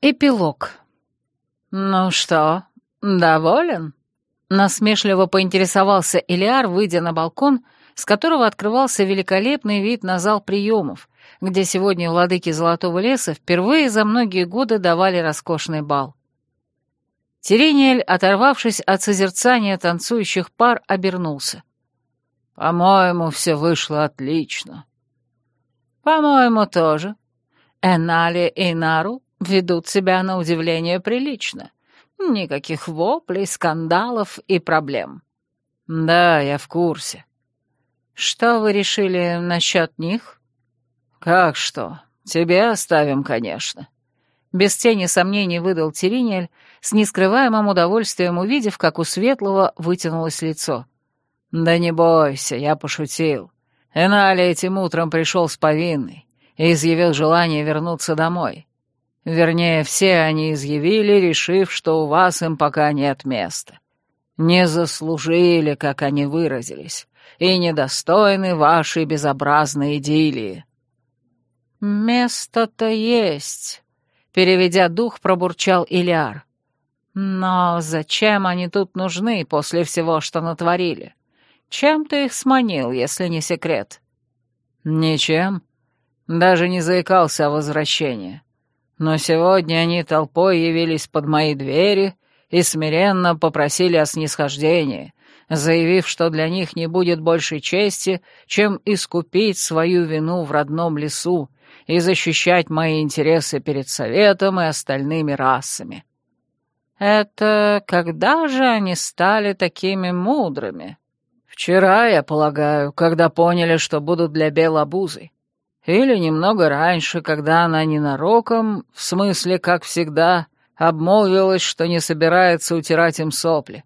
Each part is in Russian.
Эпилог. «Ну что, доволен?» Насмешливо поинтересовался Элиар, выйдя на балкон, с которого открывался великолепный вид на зал приемов, где сегодня владыки Золотого леса впервые за многие годы давали роскошный бал. Терениэль, оторвавшись от созерцания танцующих пар, обернулся. «По-моему, все вышло отлично». «По-моему, тоже. Энали и Нару ведут себя на удивление прилично. Никаких воплей, скандалов и проблем». «Да, я в курсе». «Что вы решили насчет них?» «Как что? Тебе оставим, конечно». Без тени сомнений выдал Теринель, с нескрываемым удовольствием увидев, как у Светлого вытянулось лицо. «Да не бойся, я пошутил. Энали этим утром пришел с повинной и изъявил желание вернуться домой. Вернее, все они изъявили, решив, что у вас им пока нет места. Не заслужили, как они выразились, и недостойны вашей безобразной идиллии». «Место-то есть», — переведя дух, пробурчал Илиар. «Но зачем они тут нужны после всего, что натворили? Чем ты их сманил, если не секрет?» «Ничем. Даже не заикался о возвращении. Но сегодня они толпой явились под мои двери и смиренно попросили о снисхождении, заявив, что для них не будет большей чести, чем искупить свою вину в родном лесу и защищать мои интересы перед Советом и остальными расами. Это когда же они стали такими мудрыми? Вчера, я полагаю, когда поняли, что будут для Бел обузой. Или немного раньше, когда она ненароком, в смысле, как всегда, обмолвилась, что не собирается утирать им сопли.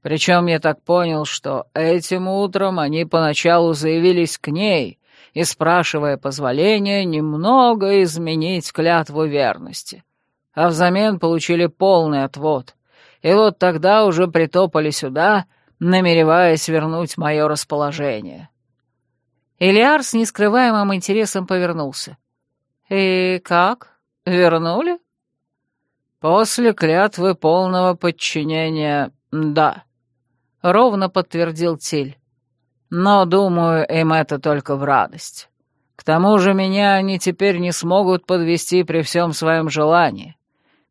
Причем я так понял, что этим утром они поначалу заявились к ней и, спрашивая позволения, немного изменить клятву верности. А взамен получили полный отвод. И вот тогда уже притопали сюда — намереваясь вернуть мое расположение. Элиар с нескрываемым интересом повернулся. «И как? Вернули?» «После клятвы полного подчинения, да», — ровно подтвердил Тиль. «Но, думаю, им это только в радость. К тому же меня они теперь не смогут подвести при всем своем желании.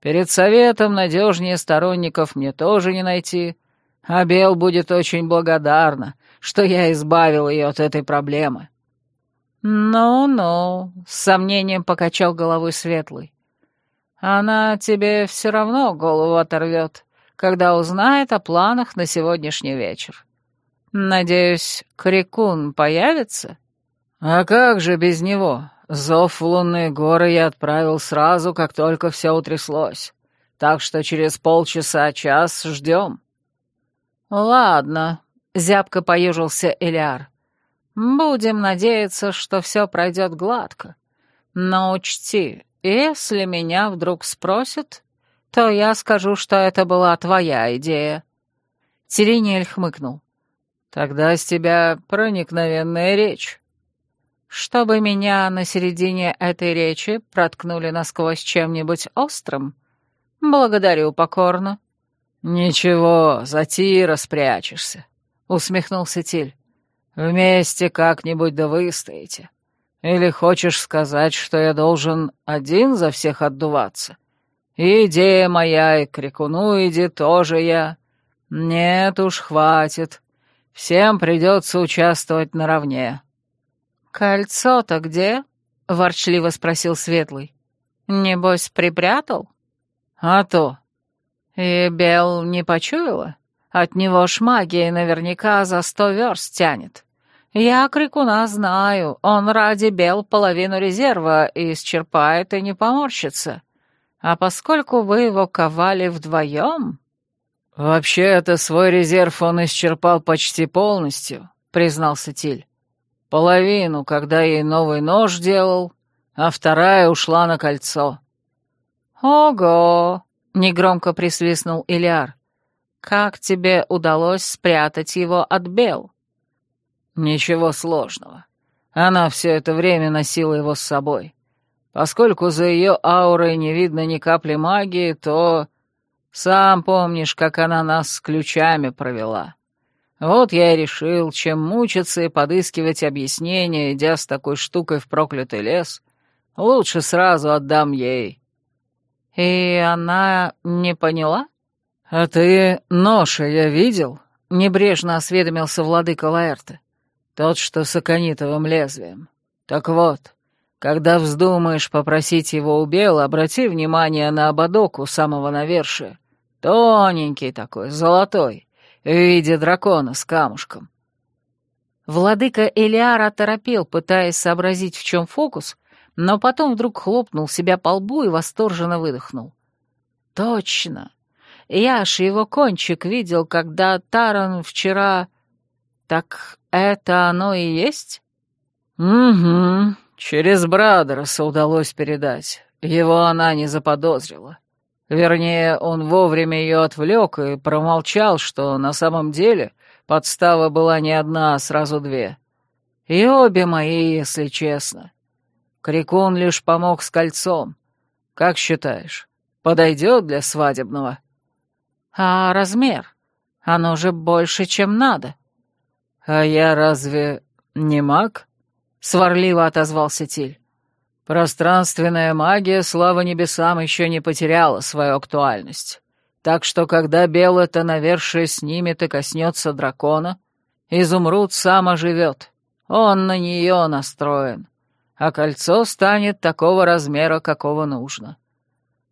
Перед советом надежнее сторонников мне тоже не найти, а Бел будет очень благодарна, что я избавил ее от этой проблемы». «Ну-ну», — с сомнением покачал головой Светлый. «Она тебе все равно голову оторвет, когда узнает о планах на сегодняшний вечер. Надеюсь, Крикун появится?» «А как же без него? Зов в лунные горы я отправил сразу, как только все утряслось. Так что через полчаса-час ждем». «Ладно», — зябко поежился Элиар. «Будем надеяться, что все пройдет гладко. Но учти, если меня вдруг спросят, то я скажу, что это была твоя идея». Терениэль хмыкнул. «Тогда с тебя проникновенная речь». «Чтобы меня на середине этой речи проткнули насквозь чем-нибудь острым? Благодарю покорно». «Ничего, за Тира спрячешься», — усмехнулся Тиль. «Вместе как-нибудь да выстоите. Или хочешь сказать, что я должен один за всех отдуваться? И идея моя, и крикуну иди тоже я. Нет уж, хватит. Всем придется участвовать наравне». «Кольцо-то где?» — ворчливо спросил Светлый. «Небось, припрятал?» «А то», и Бел не почуяла? От него ж магия наверняка за сто верст тянет. Я крикуна знаю, он ради Бел половину резерва исчерпает и не поморщится. А поскольку вы его ковали вдвоем... «Вообще-то свой резерв он исчерпал почти полностью», — признался Тиль. «Половину, когда ей новый нож делал, а вторая ушла на кольцо». «Ого!» — негромко присвистнул Илиар. «Как тебе удалось спрятать его от Бел?» «Ничего сложного. Она все это время носила его с собой. Поскольку за ее аурой не видно ни капли магии, то... Сам помнишь, как она нас с ключами провела. Вот я и решил, чем мучиться и подыскивать объяснения, идя с такой штукой в проклятый лес, лучше сразу отдам ей. И она не поняла? А ты ноша я видел? Небрежно осведомился владыка Лаэрта. Тот, что с аконитовым лезвием. Так вот, когда вздумаешь попросить его у Бела, обрати внимание на ободок у самого навершия. Тоненький такой, золотой, в виде дракона с камушком. Владыка Элиара торопел, пытаясь сообразить, в чем фокус, но потом вдруг хлопнул себя по лбу и восторженно выдохнул. «Точно! Я ж его кончик видел, когда Таран вчера... Так это оно и есть?» «Угу, через Брадерса удалось передать. Его она не заподозрила. Вернее, он вовремя ее отвлек и промолчал, что на самом деле подстава была не одна, а сразу две. И обе мои, если честно. Крикун лишь помог с кольцом. Как считаешь, подойдет для свадебного? А размер? Оно же больше, чем надо. А я разве не маг? Сварливо отозвался Тиль. Пространственная магия, слава небесам, еще не потеряла свою актуальность. Так что, когда белое-то навершие снимет и коснется дракона, изумруд сам оживет. Он на нее настроен. А кольцо станет такого размера, какого нужно.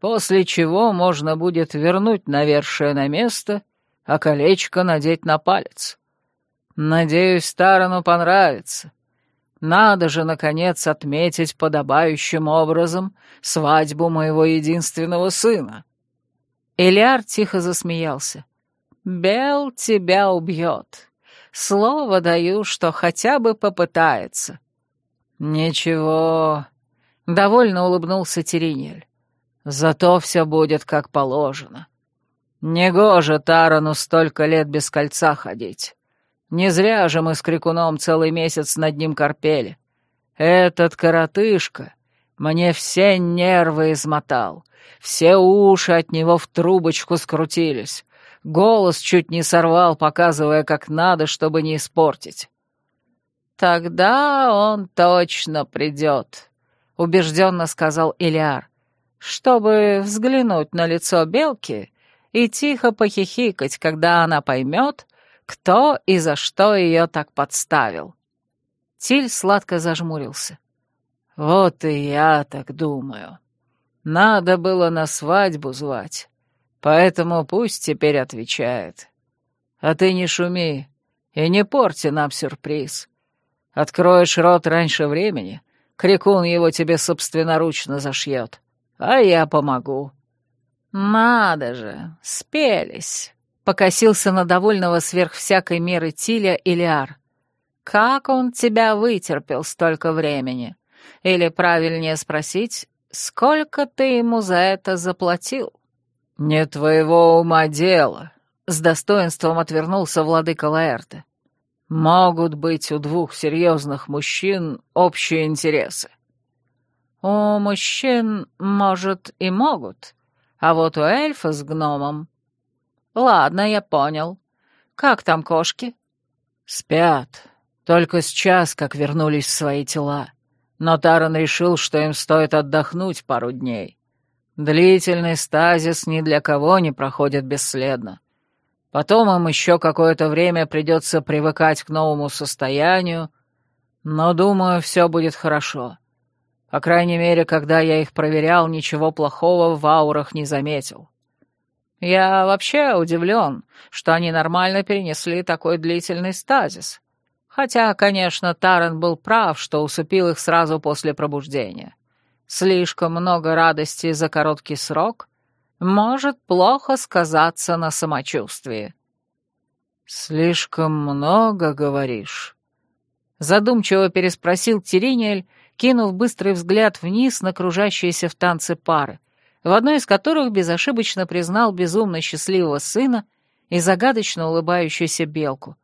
После чего можно будет вернуть навершие на место, а колечко надеть на палец. Надеюсь, Тарану понравится. Надо же, наконец, отметить подобающим образом свадьбу моего единственного сына. Элиар тихо засмеялся. «Бел тебя убьет. Слово даю, что хотя бы попытается». «Ничего», — довольно улыбнулся Теринель. «Зато все будет как положено. Негоже Тарану столько лет без кольца ходить». Не зря же мы с Крикуном целый месяц над ним корпели. Этот коротышка мне все нервы измотал, все уши от него в трубочку скрутились, голос чуть не сорвал, показывая, как надо, чтобы не испортить. «Тогда он точно придет», — убежденно сказал Илиар, «чтобы взглянуть на лицо белки и тихо похихикать, когда она поймет, кто и за что ее так подставил? Тиль сладко зажмурился. Вот и я так думаю. Надо было на свадьбу звать, поэтому пусть теперь отвечает. А ты не шуми и не порти нам сюрприз. Откроешь рот раньше времени, крикун его тебе собственноручно зашьет, а я помогу. Надо же, спелись. Покосился на довольного сверх всякой меры Тиля Илиар. «Как он тебя вытерпел столько времени? Или, правильнее спросить, сколько ты ему за это заплатил?» «Не твоего ума дело», — с достоинством отвернулся владыка Лаэрте. «Могут быть у двух серьезных мужчин общие интересы». «У мужчин, может, и могут, а вот у эльфа с гномом «Ладно, я понял. Как там кошки?» «Спят. Только сейчас, как вернулись в свои тела. Но Таран решил, что им стоит отдохнуть пару дней. Длительный стазис ни для кого не проходит бесследно. Потом им еще какое-то время придется привыкать к новому состоянию, но, думаю, все будет хорошо. По крайней мере, когда я их проверял, ничего плохого в аурах не заметил. Я вообще удивлен, что они нормально перенесли такой длительный стазис. Хотя, конечно, Тарен был прав, что усыпил их сразу после пробуждения. Слишком много радости за короткий срок может плохо сказаться на самочувствии. «Слишком много, говоришь?» Задумчиво переспросил Теринель, кинув быстрый взгляд вниз на кружащиеся в танце пары — в одной из которых безошибочно признал безумно счастливого сына и загадочно улыбающуюся белку.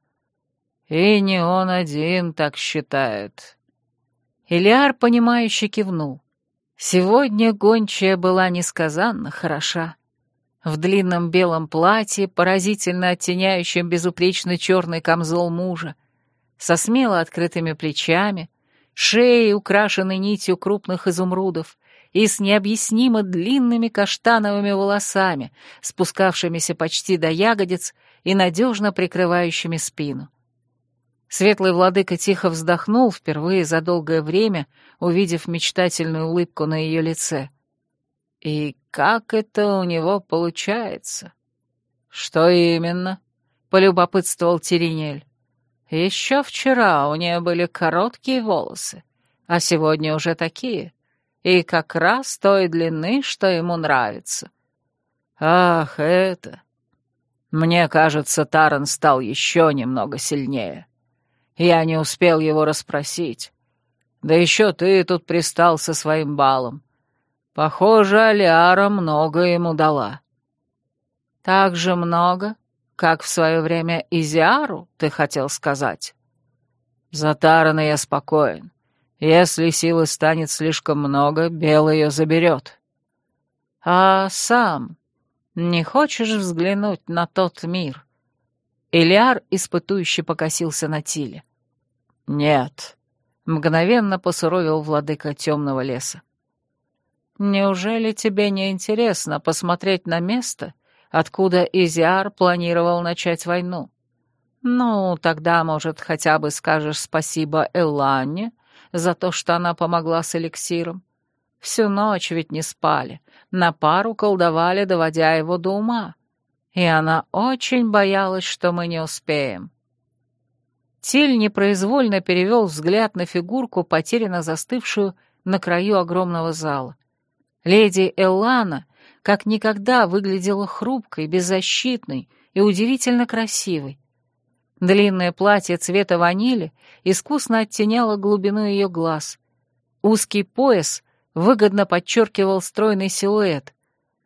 И не он один так считает. Илиар, понимающе кивнул. Сегодня гончая была несказанно хороша. В длинном белом платье, поразительно оттеняющем безупречно черный камзол мужа, со смело открытыми плечами, шеей, украшенной нитью крупных изумрудов, и с необъяснимо длинными каштановыми волосами, спускавшимися почти до ягодиц и надежно прикрывающими спину. Светлый владыка тихо вздохнул впервые за долгое время, увидев мечтательную улыбку на ее лице. И как это у него получается? Что именно? полюбопытствовал Теринель. Еще вчера у нее были короткие волосы, а сегодня уже такие, и как раз той длины, что ему нравится. Ах, это... Мне кажется, Таран стал еще немного сильнее. Я не успел его расспросить. Да еще ты тут пристал со своим балом. Похоже, Алиара много ему дала. Так же много, как в свое время Изиару, ты хотел сказать? За Тарана я спокоен. Если силы станет слишком много, Бел ее заберет. А сам не хочешь взглянуть на тот мир? Элиар испытующе покосился на Тиле. «Нет», — мгновенно посуровил владыка темного леса. «Неужели тебе не интересно посмотреть на место, откуда Изиар планировал начать войну? Ну, тогда, может, хотя бы скажешь спасибо Элланне за то, что она помогла с эликсиром. Всю ночь ведь не спали, на пару колдовали, доводя его до ума. И она очень боялась, что мы не успеем. Тель непроизвольно перевел взгляд на фигурку, потерянно застывшую на краю огромного зала. Леди Эллана как никогда выглядела хрупкой, беззащитной и удивительно красивой. Длинное платье цвета ванили искусно оттеняло глубину ее глаз. Узкий пояс выгодно подчеркивал стройный силуэт.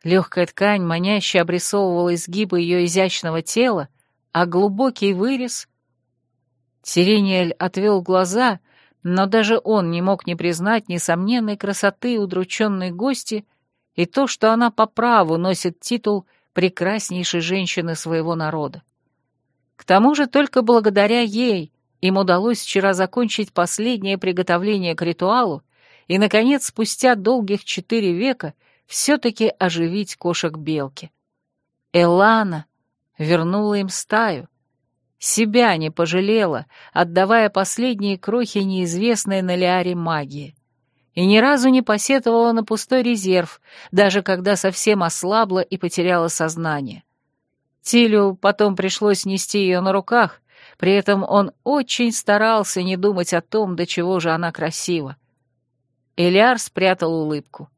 Легкая ткань маняще обрисовывала изгибы ее изящного тела, а глубокий вырез Сирениэль отвел глаза, но даже он не мог не признать несомненной красоты удрученной гости и то, что она по праву носит титул прекраснейшей женщины своего народа. К тому же только благодаря ей им удалось вчера закончить последнее приготовление к ритуалу и, наконец, спустя долгих четыре века все-таки оживить кошек-белки. Элана вернула им стаю, себя не пожалела, отдавая последние крохи неизвестной на Лиаре магии. И ни разу не посетовала на пустой резерв, даже когда совсем ослабла и потеряла сознание. Тилю потом пришлось нести ее на руках, при этом он очень старался не думать о том, до чего же она красива. Элиар спрятал улыбку.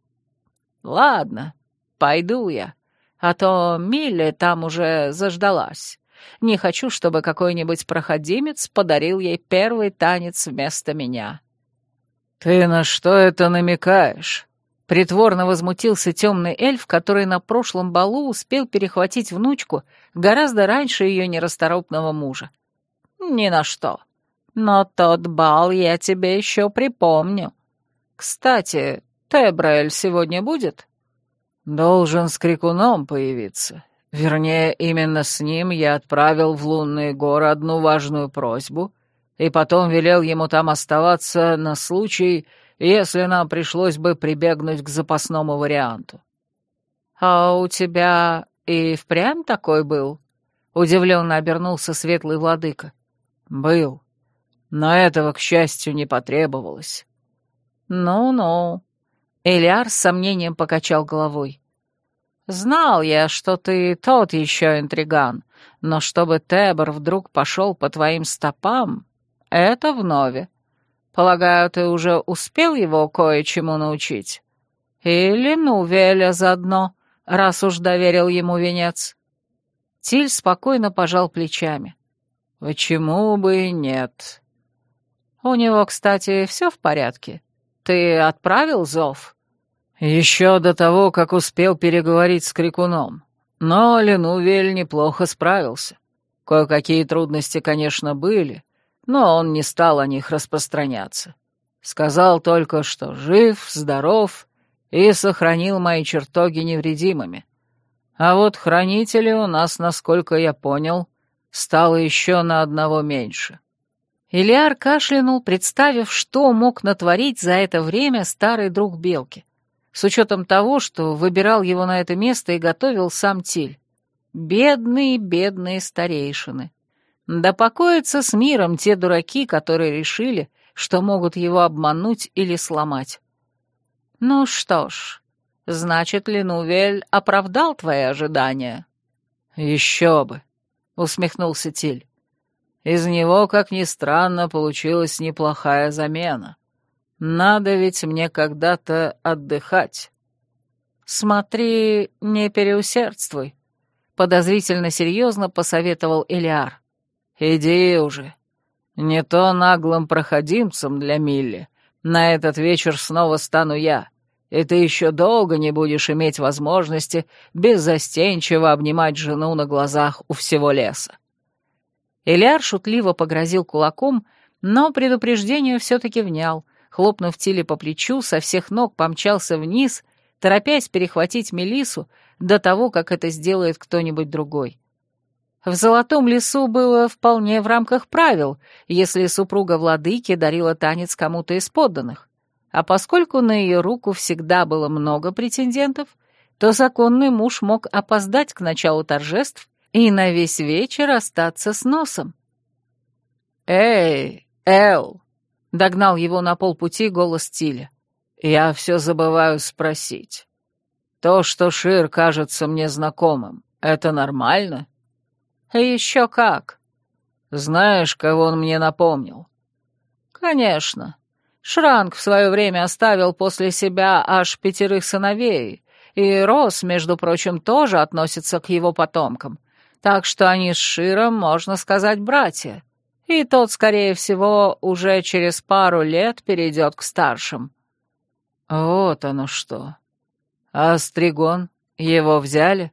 «Ладно, пойду я, а то Милли там уже заждалась». Не хочу, чтобы какой-нибудь проходимец подарил ей первый танец вместо меня». «Ты на что это намекаешь?» Притворно возмутился темный эльф, который на прошлом балу успел перехватить внучку гораздо раньше ее нерасторопного мужа. «Ни на что. Но тот бал я тебе еще припомню. Кстати, Тебраэль сегодня будет?» «Должен с крикуном появиться. Вернее, именно с ним я отправил в лунные горы одну важную просьбу и потом велел ему там оставаться на случай, если нам пришлось бы прибегнуть к запасному варианту. «А у тебя и впрямь такой был?» — удивленно обернулся светлый владыка. «Был. Но этого, к счастью, не потребовалось». «Ну-ну», — Элиар с сомнением покачал головой. Знал я, что ты тот еще интриган, но чтобы Тебор вдруг пошел по твоим стопам, это вновь. Полагаю, ты уже успел его кое-чему научить? Или Нувеля заодно, раз уж доверил ему венец?» Тиль спокойно пожал плечами. «Почему бы нет?» «У него, кстати, все в порядке. Ты отправил зов?» Еще до того, как успел переговорить с Крикуном. Но Ленувель неплохо справился. Кое-какие трудности, конечно, были, но он не стал о них распространяться. Сказал только, что жив, здоров и сохранил мои чертоги невредимыми. А вот хранителей у нас, насколько я понял, стало еще на одного меньше. Илиар кашлянул, представив, что мог натворить за это время старый друг Белки, с учетом того, что выбирал его на это место и готовил сам Тиль. Бедные, бедные старейшины. Да покоятся с миром те дураки, которые решили, что могут его обмануть или сломать. Ну что ж, значит, Ленувель оправдал твои ожидания? Еще бы, усмехнулся Тиль. Из него, как ни странно, получилась неплохая замена. Надо ведь мне когда-то отдыхать. Смотри, не переусердствуй, подозрительно серьезно посоветовал Элиар. Иди уже. Не то наглым проходимцем для Милли. На этот вечер снова стану я, и ты еще долго не будешь иметь возможности беззастенчиво обнимать жену на глазах у всего леса. Элиар шутливо погрозил кулаком, но предупреждению все-таки внял, хлопнув Тиле по плечу, со всех ног помчался вниз, торопясь перехватить Мелису до того, как это сделает кто-нибудь другой. В Золотом лесу было вполне в рамках правил, если супруга владыки дарила танец кому-то из подданных. А поскольку на ее руку всегда было много претендентов, то законный муж мог опоздать к началу торжеств и на весь вечер остаться с носом. «Эй, Эл!» — догнал его на полпути голос Тиля. «Я все забываю спросить. То, что Шир кажется мне знакомым, это нормально?» «Еще как!» «Знаешь, кого он мне напомнил?» «Конечно. Шранк в свое время оставил после себя аж пятерых сыновей, и Рос, между прочим, тоже относится к его потомкам. Так что они с Широм, можно сказать, братья. И тот, скорее всего, уже через пару лет перейдет к старшим. Вот оно что. А Стригон? Его взяли?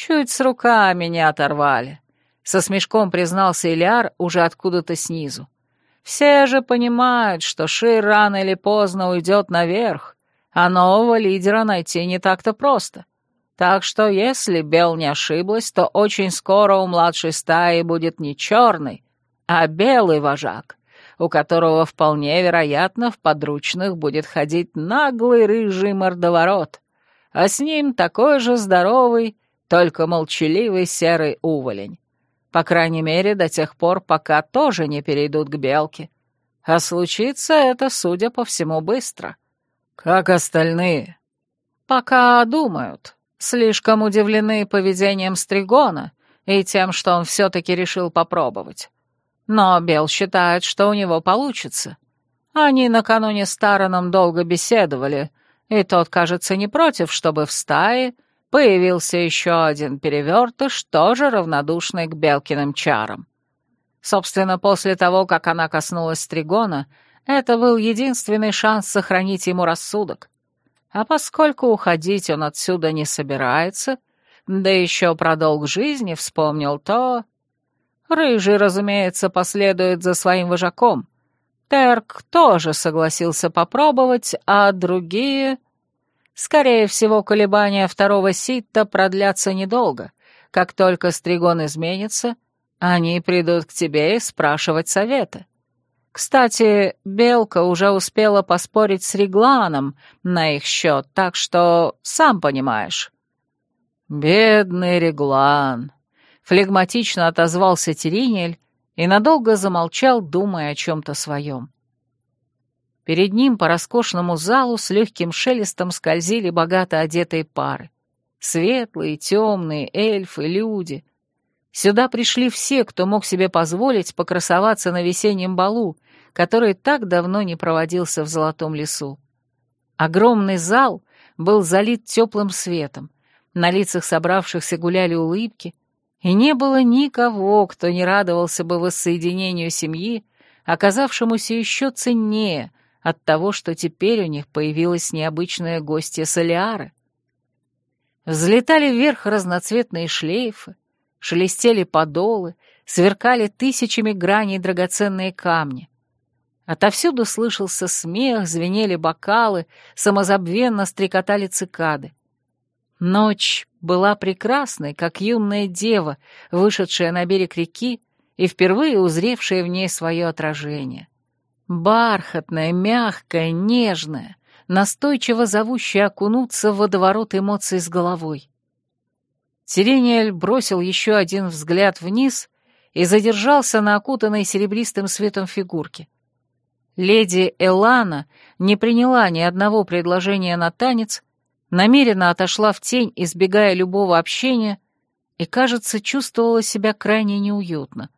Чуть с руками не оторвали. Со смешком признался Ильяр уже откуда-то снизу. Все же понимают, что Шир рано или поздно уйдет наверх, а нового лидера найти не так-то просто. Так что, если Бел не ошиблась, то очень скоро у младшей стаи будет не черный, а белый вожак, у которого вполне вероятно в подручных будет ходить наглый рыжий мордоворот, а с ним такой же здоровый, только молчаливый серый уволень. По крайней мере, до тех пор, пока тоже не перейдут к белке. А случится это, судя по всему, быстро. Как остальные? Пока думают, Слишком удивлены поведением Стригона и тем, что он все-таки решил попробовать. Но Бел считает, что у него получится. Они накануне с Тараном долго беседовали, и тот, кажется, не против, чтобы в стае появился еще один перевертыш, тоже равнодушный к Белкиным чарам. Собственно, после того, как она коснулась Стригона, это был единственный шанс сохранить ему рассудок. А поскольку уходить он отсюда не собирается, да еще про долг жизни вспомнил, то... Рыжий, разумеется, последует за своим вожаком. Терк тоже согласился попробовать, а другие... Скорее всего, колебания второго ситта продлятся недолго. Как только Стригон изменится, они придут к тебе и спрашивать совета. Кстати, Белка уже успела поспорить с Регланом на их счет, так что сам понимаешь». «Бедный Реглан», — флегматично отозвался Теринель и надолго замолчал, думая о чем-то своем. Перед ним по роскошному залу с легким шелестом скользили богато одетые пары. Светлые, темные, эльфы, люди. Сюда пришли все, кто мог себе позволить покрасоваться на весеннем балу, который так давно не проводился в Золотом лесу. Огромный зал был залит теплым светом, на лицах собравшихся гуляли улыбки, и не было никого, кто не радовался бы воссоединению семьи, оказавшемуся еще ценнее от того, что теперь у них появилась необычная гостья Солиары. Взлетали вверх разноцветные шлейфы, шелестели подолы, сверкали тысячами граней драгоценные камни. Отовсюду слышался смех, звенели бокалы, самозабвенно стрекотали цикады. Ночь была прекрасной, как юная дева, вышедшая на берег реки и впервые узревшая в ней свое отражение. Бархатная, мягкая, нежная, настойчиво зовущая окунуться в водоворот эмоций с головой. Сирениэль бросил еще один взгляд вниз и задержался на окутанной серебристым светом фигурке. Леди Элана не приняла ни одного предложения на танец, намеренно отошла в тень, избегая любого общения, и, кажется, чувствовала себя крайне неуютно.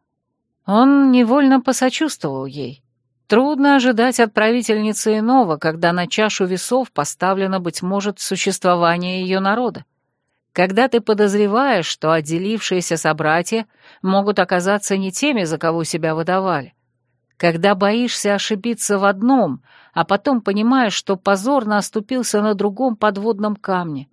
Он невольно посочувствовал ей. Трудно ожидать от правительницы иного, когда на чашу весов поставлено, быть может, существование ее народа. Когда ты подозреваешь, что отделившиеся собратья могут оказаться не теми, за кого себя выдавали, когда боишься ошибиться в одном, а потом понимаешь, что позорно оступился на другом подводном камне.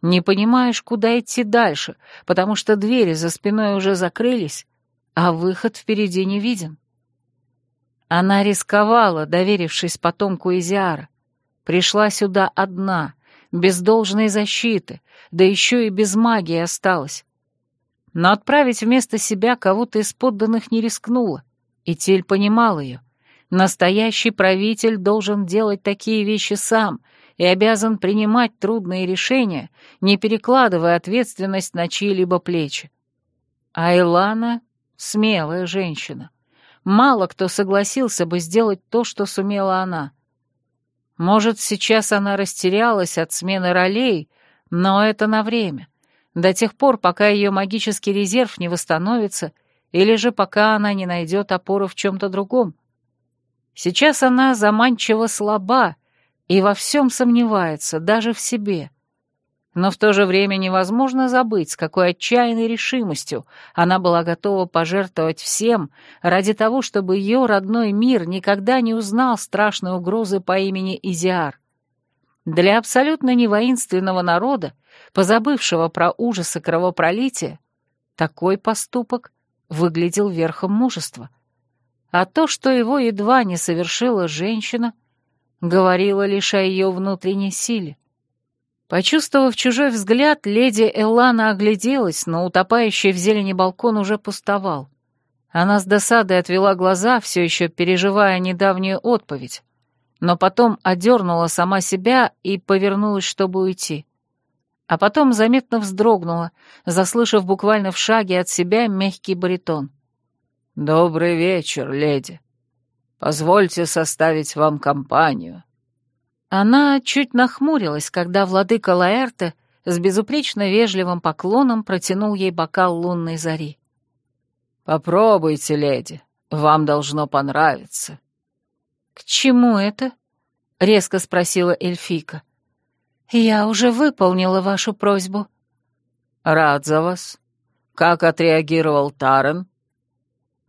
Не понимаешь, куда идти дальше, потому что двери за спиной уже закрылись, а выход впереди не виден. Она рисковала, доверившись потомку Изиара. Пришла сюда одна, без должной защиты, да еще и без магии осталась. Но отправить вместо себя кого-то из подданных не рискнула. И Тель понимал ее. Настоящий правитель должен делать такие вещи сам и обязан принимать трудные решения, не перекладывая ответственность на чьи-либо плечи. А Илана — смелая женщина. Мало кто согласился бы сделать то, что сумела она. Может, сейчас она растерялась от смены ролей, но это на время, до тех пор, пока ее магический резерв не восстановится или же пока она не найдет опору в чем-то другом. Сейчас она заманчиво слаба и во всем сомневается, даже в себе. Но в то же время невозможно забыть, с какой отчаянной решимостью она была готова пожертвовать всем ради того, чтобы ее родной мир никогда не узнал страшной угрозы по имени Изиар. Для абсолютно невоинственного народа, позабывшего про ужасы кровопролития, такой поступок выглядел верхом мужества. А то, что его едва не совершила женщина, говорило лишь о ее внутренней силе. Почувствовав чужой взгляд, леди Эллана огляделась, но утопающий в зелени балкон уже пустовал. Она с досадой отвела глаза, все еще переживая недавнюю отповедь, но потом одернула сама себя и повернулась, чтобы уйти а потом заметно вздрогнула, заслышав буквально в шаге от себя мягкий баритон. «Добрый вечер, леди. Позвольте составить вам компанию». Она чуть нахмурилась, когда владыка Лаэрте с безупречно вежливым поклоном протянул ей бокал лунной зари. «Попробуйте, леди, вам должно понравиться». «К чему это?» — резко спросила эльфика. «Я уже выполнила вашу просьбу». «Рад за вас. Как отреагировал Тарен?»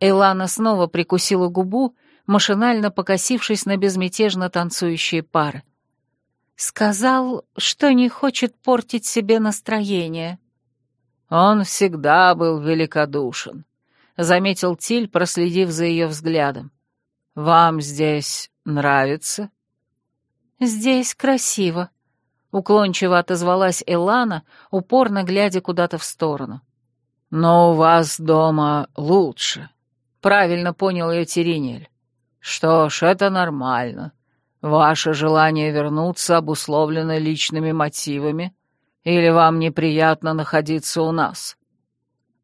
Элана снова прикусила губу, машинально покосившись на безмятежно танцующие пары. «Сказал, что не хочет портить себе настроение». «Он всегда был великодушен», — заметил Тиль, проследив за ее взглядом. «Вам здесь нравится?» «Здесь красиво», Уклончиво отозвалась Элана, упорно глядя куда-то в сторону. «Но у вас дома лучше», — правильно понял ее Теринель. «Что ж, это нормально. Ваше желание вернуться обусловлено личными мотивами, или вам неприятно находиться у нас?»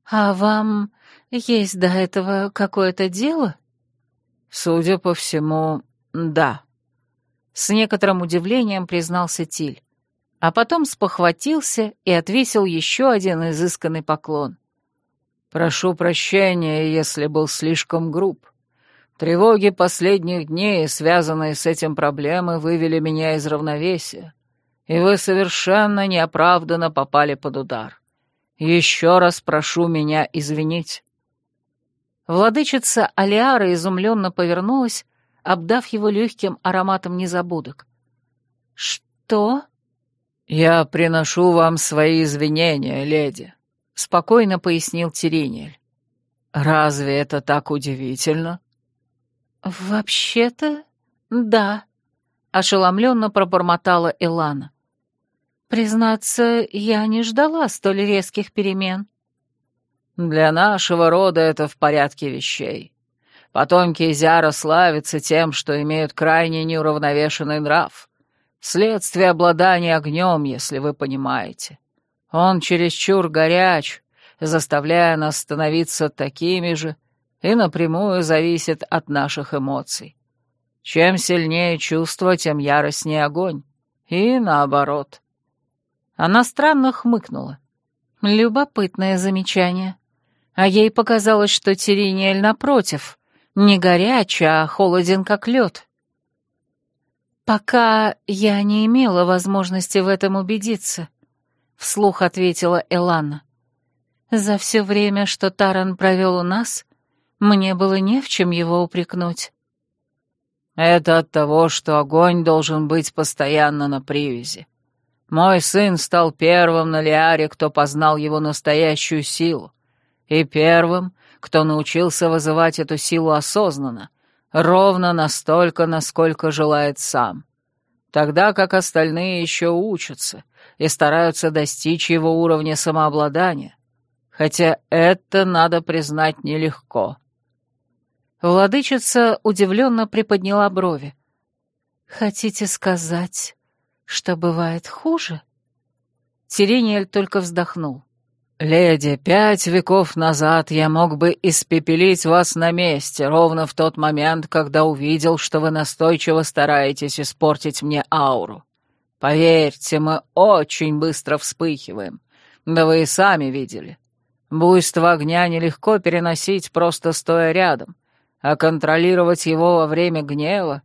«А вам есть до этого какое-то дело?» «Судя по всему, да», — с некоторым удивлением признался Тиль а потом спохватился и отвесил еще один изысканный поклон. «Прошу прощения, если был слишком груб. Тревоги последних дней, связанные с этим проблемой, вывели меня из равновесия, и вы совершенно неоправданно попали под удар. Еще раз прошу меня извинить». Владычица Алиара изумленно повернулась, обдав его легким ароматом незабудок. «Что?» «Я приношу вам свои извинения, леди», — спокойно пояснил Теринель. «Разве это так удивительно?» «Вообще-то, да», — ошеломленно пробормотала Элана. «Признаться, я не ждала столь резких перемен». «Для нашего рода это в порядке вещей. Потомки Изяра славятся тем, что имеют крайне неуравновешенный нрав. Следствие обладания огнем, если вы понимаете. Он чересчур горяч, заставляя нас становиться такими же, и напрямую зависит от наших эмоций. Чем сильнее чувство, тем яростнее огонь. И наоборот. Она странно хмыкнула. Любопытное замечание. А ей показалось, что Тириниэль напротив, не горяч, а холоден как лед. «Пока я не имела возможности в этом убедиться», — вслух ответила Элана. «За все время, что Таран провел у нас, мне было не в чем его упрекнуть. Это от того, что огонь должен быть постоянно на привязи. Мой сын стал первым на Лиаре, кто познал его настоящую силу, и первым, кто научился вызывать эту силу осознанно, ровно настолько, насколько желает сам. Тогда как остальные еще учатся и стараются достичь его уровня самообладания, хотя это, надо признать, нелегко. Владычица удивленно приподняла брови. «Хотите сказать, что бывает хуже?» Тирениэль только вздохнул. «Леди, пять веков назад я мог бы испепелить вас на месте, ровно в тот момент, когда увидел, что вы настойчиво стараетесь испортить мне ауру. Поверьте, мы очень быстро вспыхиваем. Да вы и сами видели. Буйство огня нелегко переносить, просто стоя рядом а контролировать его во время гнева?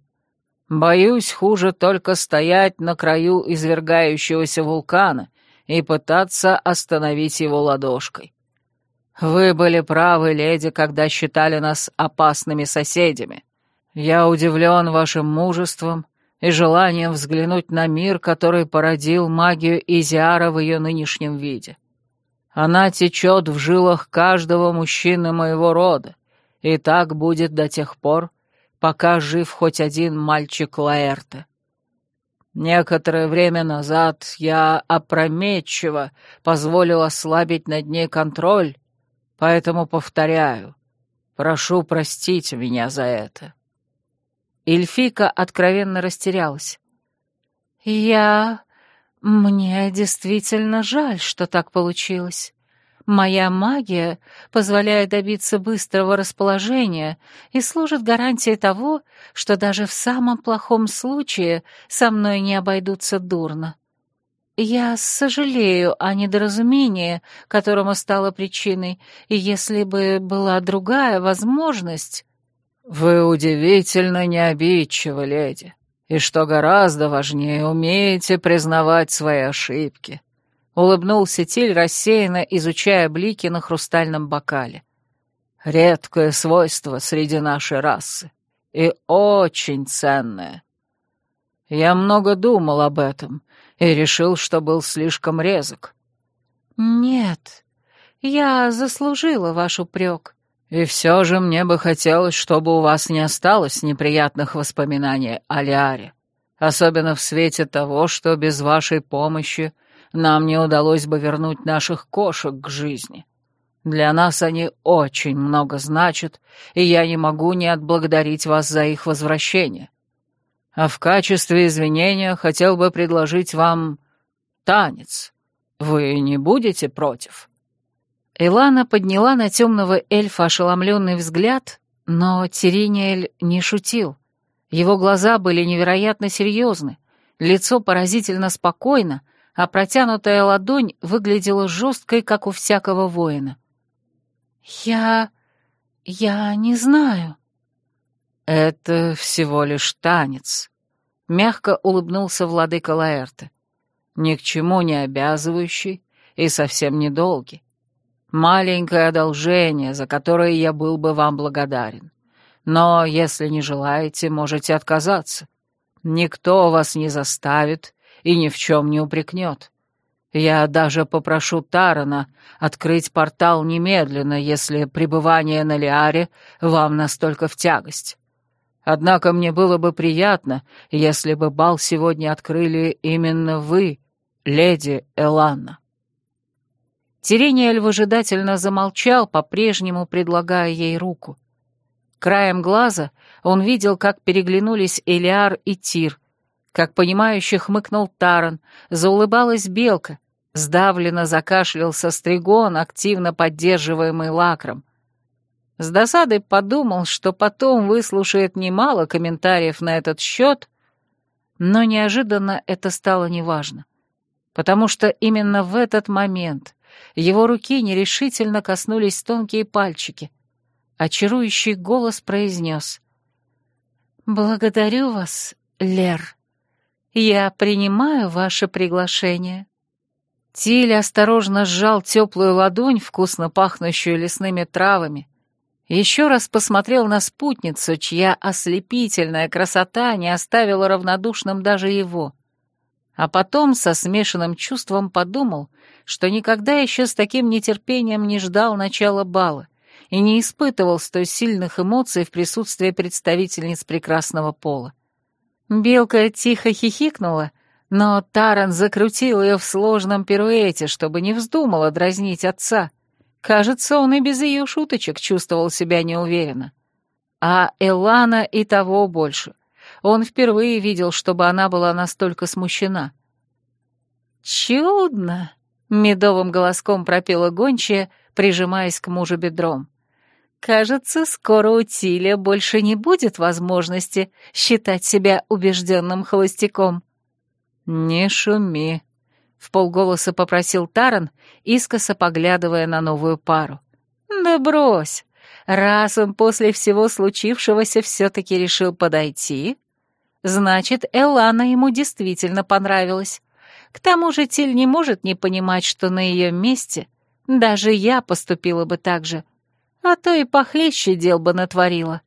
Боюсь, хуже только стоять на краю извергающегося вулкана и пытаться остановить его ладошкой. Вы были правы, леди, когда считали нас опасными соседями. Я удивлен вашим мужеством и желанием взглянуть на мир, который породил магию Изиара в ее нынешнем виде. Она течет в жилах каждого мужчины моего рода, и так будет до тех пор, пока жив хоть один мальчик Лаэрта. Некоторое время назад я опрометчиво позволил ослабить над ней контроль, поэтому повторяю, прошу простить меня за это. Эльфика откровенно растерялась. «Я... Мне действительно жаль, что так получилось. Моя магия позволяет добиться быстрого расположения и служит гарантией того, что даже в самом плохом случае со мной не обойдутся дурно. Я сожалею о недоразумении, которому стала причиной, и если бы была другая возможность... Вы удивительно необидчивы, леди, и, что гораздо важнее, умеете признавать свои ошибки. Улыбнулся Тиль, рассеянно изучая блики на хрустальном бокале. Редкое свойство среди нашей расы. И очень ценное. Я много думал об этом и решил, что был слишком резок. «Нет, я заслужила ваш упрек». «И все же мне бы хотелось, чтобы у вас не осталось неприятных воспоминаний о Лиаре, особенно в свете того, что без вашей помощи нам не удалось бы вернуть наших кошек к жизни. Для нас они очень много значат, и я не могу не отблагодарить вас за их возвращение. А в качестве извинения хотел бы предложить вам танец. Вы не будете против?» Илана подняла на темного эльфа ошеломленный взгляд, но Тириниэль не шутил. Его глаза были невероятно серьезны, лицо поразительно спокойно, а протянутая ладонь выглядела жесткой, как у всякого воина. «Я... я не знаю». «Это всего лишь танец», — мягко улыбнулся владыка Лаэрте. «Ни к чему не обязывающий и совсем недолгий. Маленькое одолжение, за которое я был бы вам благодарен. Но если не желаете, можете отказаться. Никто вас не заставит и ни в чем не упрекнет. Я даже попрошу Тарана открыть портал немедленно, если пребывание на Лиаре вам настолько в тягость. Однако мне было бы приятно, если бы бал сегодня открыли именно вы, леди Эланна». Тирениэль выжидательно замолчал, по-прежнему предлагая ей руку. Краем глаза он видел, как переглянулись Элиар и Тир, как понимающе хмыкнул Таран, заулыбалась Белка, сдавленно закашлялся Стригон, активно поддерживаемый Лакром. С досадой подумал, что потом выслушает немало комментариев на этот счет, но неожиданно это стало неважно, потому что именно в этот момент его руки нерешительно коснулись тонкие пальчики, а чарующий голос произнес «Благодарю вас, Лер». «Я принимаю ваше приглашение». Тиль осторожно сжал теплую ладонь, вкусно пахнущую лесными травами, еще раз посмотрел на спутницу, чья ослепительная красота не оставила равнодушным даже его. А потом со смешанным чувством подумал, что никогда еще с таким нетерпением не ждал начала бала и не испытывал столь сильных эмоций в присутствии представительниц прекрасного пола. Белка тихо хихикнула, но Таран закрутил ее в сложном пируэте, чтобы не вздумала дразнить отца. Кажется, он и без ее шуточек чувствовал себя неуверенно. А Элана и того больше. Он впервые видел, чтобы она была настолько смущена. «Чудно!» — медовым голоском пропела гончая, прижимаясь к мужу бедром. Кажется, скоро у Тиля больше не будет возможности считать себя убежденным холостяком. «Не шуми», — в полголоса попросил Таран, искоса поглядывая на новую пару. «Да брось! Раз он после всего случившегося все-таки решил подойти, значит, Элана ему действительно понравилась. К тому же Тиль не может не понимать, что на ее месте даже я поступила бы так же» а то и похлеще дел бы натворила».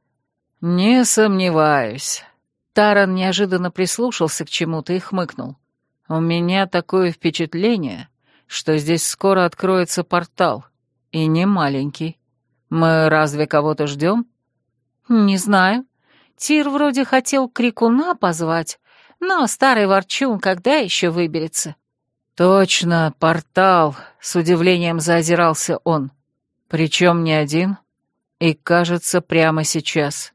«Не сомневаюсь». Таран неожиданно прислушался к чему-то и хмыкнул. «У меня такое впечатление, что здесь скоро откроется портал, и не маленький. Мы разве кого-то ждем?» «Не знаю. Тир вроде хотел крикуна позвать, но старый ворчун когда еще выберется?» «Точно, портал!» — с удивлением заозирался он. Причем не один, и, кажется, прямо сейчас.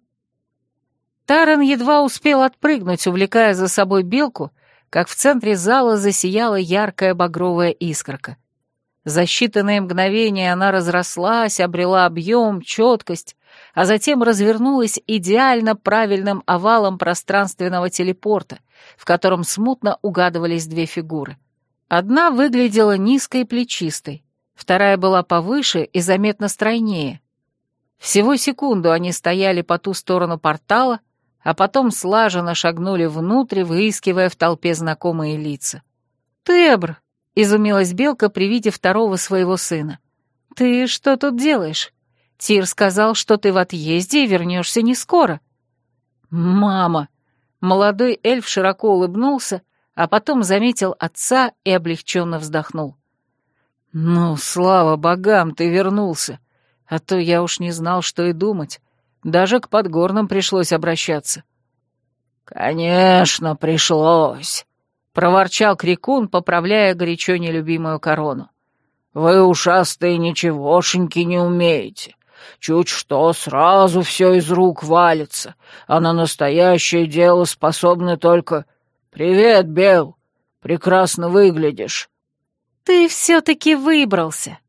Таран едва успел отпрыгнуть, увлекая за собой белку, как в центре зала засияла яркая багровая искорка. За считанные мгновения она разрослась, обрела объем, четкость, а затем развернулась идеально правильным овалом пространственного телепорта, в котором смутно угадывались две фигуры. Одна выглядела низкой и плечистой, вторая была повыше и заметно стройнее. Всего секунду они стояли по ту сторону портала, а потом слаженно шагнули внутрь, выискивая в толпе знакомые лица. «Тебр!» — изумилась Белка при виде второго своего сына. «Ты что тут делаешь? Тир сказал, что ты в отъезде и вернешься не скоро». «Мама!» Молодой эльф широко улыбнулся, а потом заметил отца и облегченно вздохнул. «Ну, слава богам, ты вернулся. А то я уж не знал, что и думать. Даже к подгорным пришлось обращаться». «Конечно, пришлось», — проворчал Крикун, поправляя горячо нелюбимую корону. «Вы, ушастые, ничегошеньки не умеете. Чуть что, сразу все из рук валится, а на настоящее дело способны только... Привет, Бел, прекрасно выглядишь». «Ты все-таки выбрался!»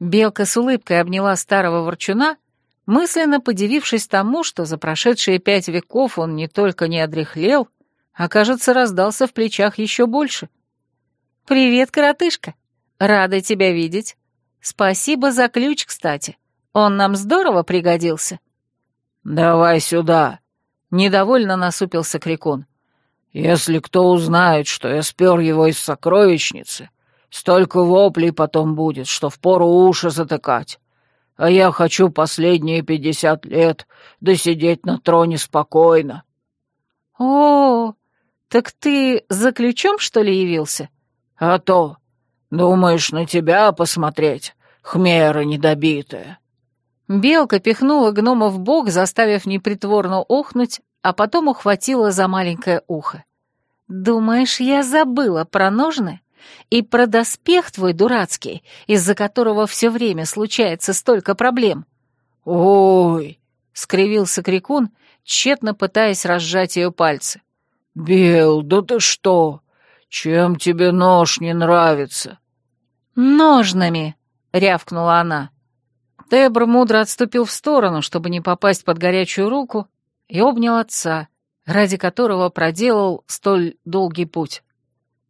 Белка с улыбкой обняла старого ворчуна, мысленно подивившись тому, что за прошедшие пять веков он не только не одряхлел, а, кажется, раздался в плечах еще больше. «Привет, коротышка! Рада тебя видеть. Спасибо за ключ, кстати. Он нам здорово пригодился». «Давай сюда!» — недовольно насупился Крикун. «Если кто узнает, что я спер его из сокровищницы, Столько воплей потом будет, что впору уши затыкать. А я хочу последние пятьдесят лет досидеть на троне спокойно». «О, так ты за ключом, что ли, явился?» «А то. Думаешь, на тебя посмотреть, хмера недобитая?» Белка пихнула гнома в бок, заставив непритворно охнуть, а потом ухватила за маленькое ухо. «Думаешь, я забыла про ножны? И про доспех твой дурацкий, из-за которого все время случается столько проблем?» «Ой!» — скривился Крикун, тщетно пытаясь разжать ее пальцы. «Бел, да ты что? Чем тебе нож не нравится?» «Ножнами!» — рявкнула она. Тебр мудро отступил в сторону, чтобы не попасть под горячую руку, и обнял отца, ради которого проделал столь долгий путь.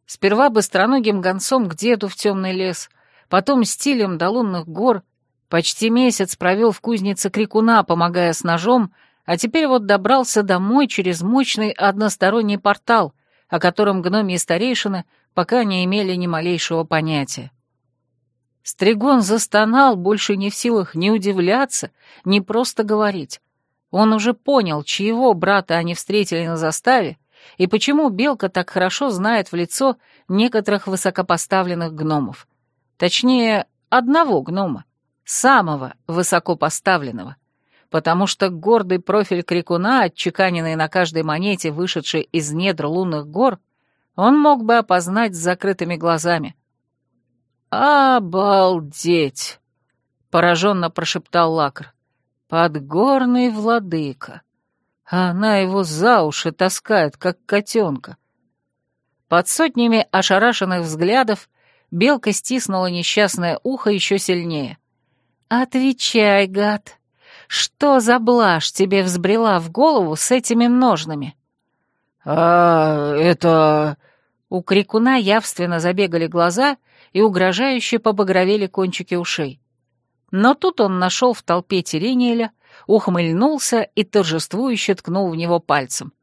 Сперва быстроногим гонцом к деду в темный лес, потом стилем до лунных гор, почти месяц провел в кузнице крикуна, помогая с ножом, а теперь вот добрался домой через мощный односторонний портал, о котором гномьи старейшины пока не имели ни малейшего понятия. Стригон застонал, больше не в силах ни удивляться, ни просто говорить. Он уже понял, чьего брата они встретили на заставе, и почему Белка так хорошо знает в лицо некоторых высокопоставленных гномов. Точнее, одного гнома, самого высокопоставленного, потому что гордый профиль крикуна, отчеканенный на каждой монете, вышедший из недр лунных гор, он мог бы опознать с закрытыми глазами. «Обалдеть!» — пораженно прошептал Лакр. «Подгорный владыка! Она его за уши таскает, как котенка!» Под сотнями ошарашенных взглядов белка стиснула несчастное ухо еще сильнее. «Отвечай, гад! Что за блажь тебе взбрела в голову с этими ножными?» «А, это...» У крикуна явственно забегали глаза — и угрожающе побагровели кончики ушей. Но тут он нашел в толпе Терениеля, ухмыльнулся и торжествующе ткнул в него пальцем.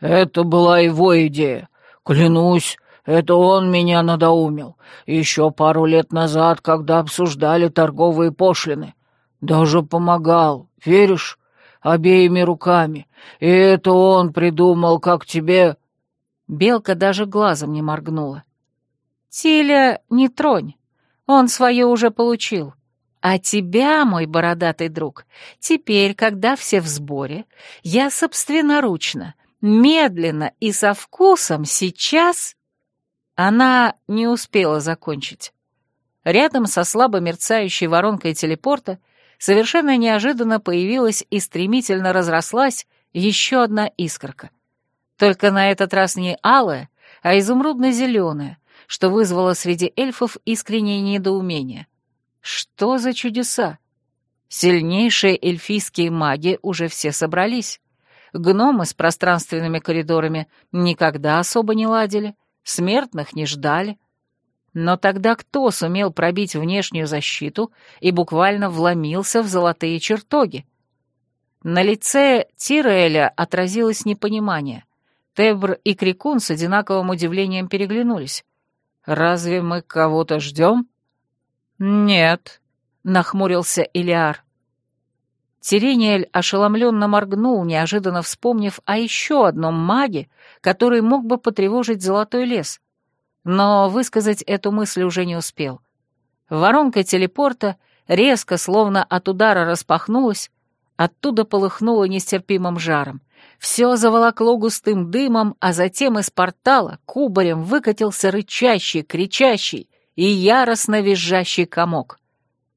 «Это была его идея. Клянусь, это он меня надоумил. Еще пару лет назад, когда обсуждали торговые пошлины. Даже помогал, веришь? Обеими руками. И это он придумал, как тебе...» Белка даже глазом не моргнула. Тиля не тронь, он свое уже получил. А тебя, мой бородатый друг, теперь, когда все в сборе, я собственноручно, медленно и со вкусом сейчас...» Она не успела закончить. Рядом со слабо мерцающей воронкой телепорта совершенно неожиданно появилась и стремительно разрослась еще одна искорка. Только на этот раз не алая, а изумрудно-зеленая, что вызвало среди эльфов искреннее недоумение. Что за чудеса? Сильнейшие эльфийские маги уже все собрались. Гномы с пространственными коридорами никогда особо не ладили, смертных не ждали. Но тогда кто сумел пробить внешнюю защиту и буквально вломился в золотые чертоги? На лице Тираэля отразилось непонимание. Тебр и Крикун с одинаковым удивлением переглянулись. Разве мы кого-то ждем?» «Нет», — нахмурился Илиар. Терениэль ошеломленно моргнул, неожиданно вспомнив о еще одном маге, который мог бы потревожить золотой лес. Но высказать эту мысль уже не успел. Воронка телепорта резко, словно от удара распахнулась, оттуда полыхнула нестерпимым жаром. Все заволокло густым дымом, а затем из портала кубарем выкатился рычащий, кричащий и яростно визжащий комок.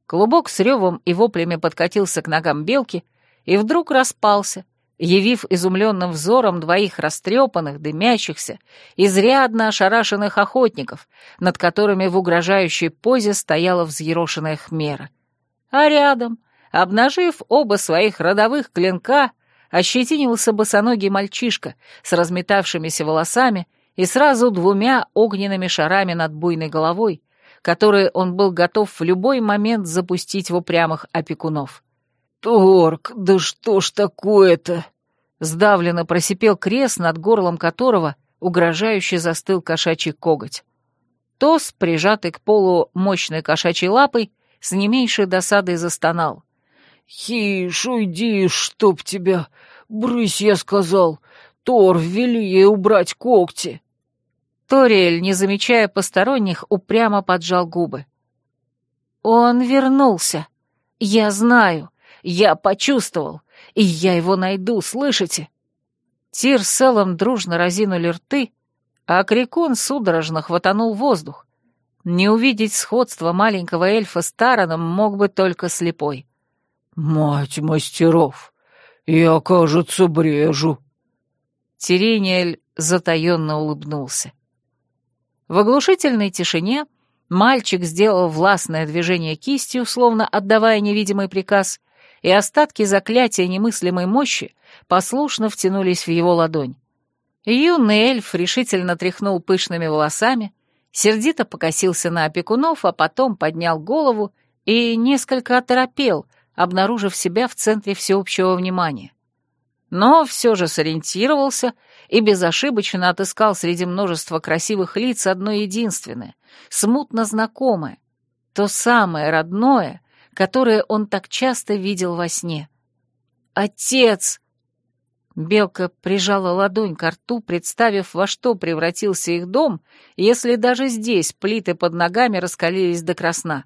Клубок с ревом и воплями подкатился к ногам белки и вдруг распался, явив изумленным взором двоих растрепанных, дымящихся, изрядно ошарашенных охотников, над которыми в угрожающей позе стояла взъерошенная хмера. А рядом, обнажив оба своих родовых клинка, ощетинился босоногий мальчишка с разметавшимися волосами и сразу двумя огненными шарами над буйной головой, которые он был готов в любой момент запустить в упрямых опекунов. «Торг, да что ж такое-то?» Сдавленно просипел крест, над горлом которого угрожающе застыл кошачий коготь. Тос, прижатый к полу мощной кошачьей лапой, с не меньшей досадой застонал. «Хиш, уйди, чтоб тебя! Брысь, я сказал! Тор, вели ей убрать когти!» Ториэль, не замечая посторонних, упрямо поджал губы. «Он вернулся. Я знаю. Я почувствовал. И я его найду, слышите?» Тир с Эллом дружно разинули рты, а Крикун судорожно хватанул воздух. Не увидеть сходства маленького эльфа с Тараном мог бы только слепой. «Мать мастеров! Я, кажется, брежу!» Тирениэль затаенно улыбнулся. В оглушительной тишине мальчик сделал властное движение кистью, словно отдавая невидимый приказ, и остатки заклятия немыслимой мощи послушно втянулись в его ладонь. Юный эльф решительно тряхнул пышными волосами, сердито покосился на опекунов, а потом поднял голову и несколько оторопел, обнаружив себя в центре всеобщего внимания. Но все же сориентировался и безошибочно отыскал среди множества красивых лиц одно единственное, смутно знакомое, то самое родное, которое он так часто видел во сне. «Отец!» Белка прижала ладонь к рту, представив, во что превратился их дом, если даже здесь плиты под ногами раскалились до красна.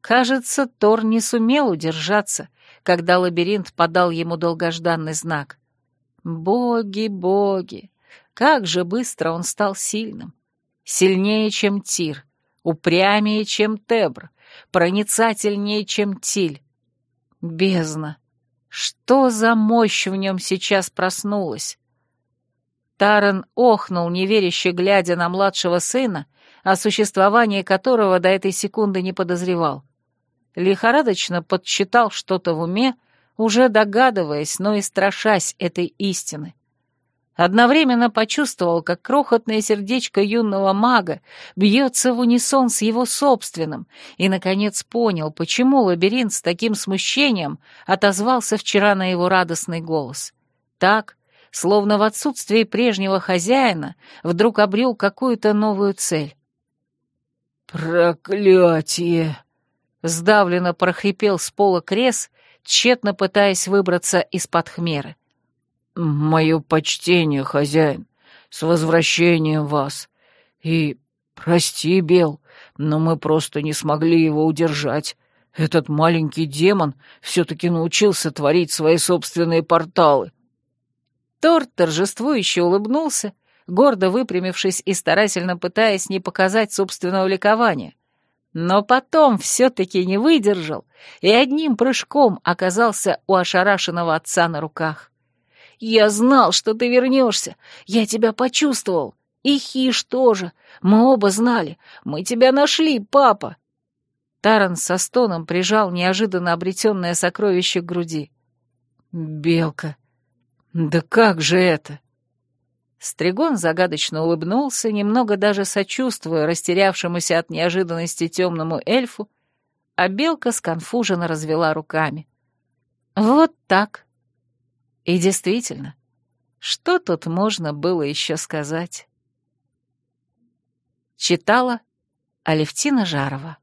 Кажется, Тор не сумел удержаться, когда лабиринт подал ему долгожданный знак. Боги, боги, как же быстро он стал сильным! Сильнее, чем Тир, упрямее, чем Тебр, проницательнее, чем Тиль. Бездна! Что за мощь в нем сейчас проснулась? Таран охнул, неверяще глядя на младшего сына, о существовании которого до этой секунды не подозревал. Лихорадочно подсчитал что-то в уме, уже догадываясь, но и страшась этой истины. Одновременно почувствовал, как крохотное сердечко юного мага бьется в унисон с его собственным, и, наконец, понял, почему лабиринт с таким смущением отозвался вчера на его радостный голос. Так, словно в отсутствии прежнего хозяина, вдруг обрел какую-то новую цель. «Проклятие!» — сдавленно прохрипел с пола крес, тщетно пытаясь выбраться из-под хмеры. «Мое почтение, хозяин, с возвращением вас. И прости, Бел, но мы просто не смогли его удержать. Этот маленький демон все-таки научился творить свои собственные порталы». Тор торжествующе улыбнулся, гордо выпрямившись и старательно пытаясь не показать собственного ликования. Но потом все-таки не выдержал и одним прыжком оказался у ошарашенного отца на руках. «Я знал, что ты вернешься. Я тебя почувствовал. И Хиш тоже. Мы оба знали. Мы тебя нашли, папа!» Таран со стоном прижал неожиданно обретенное сокровище к груди. «Белка! Да как же это?» Стригон загадочно улыбнулся, немного даже сочувствуя растерявшемуся от неожиданности темному эльфу, а белка сконфуженно развела руками. «Вот так!» И действительно, что тут можно было еще сказать? Читала Алевтина Жарова